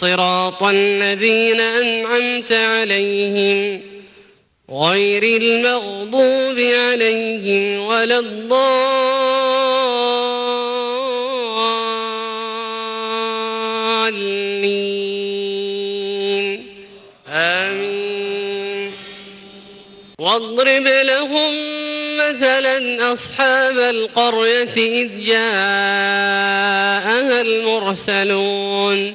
صراط الذين أنعمت عليهم غير المغضوب عليهم ولا الضالين. آمين. واضرب لهم مثلا أصحاب القرية إذ جاءها المرسلون.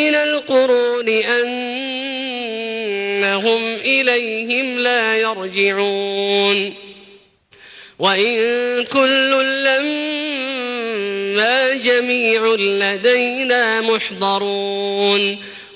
من القرون أنهم إليهم لا يرجعون. وإن كل لما جميع لدينا محضرون.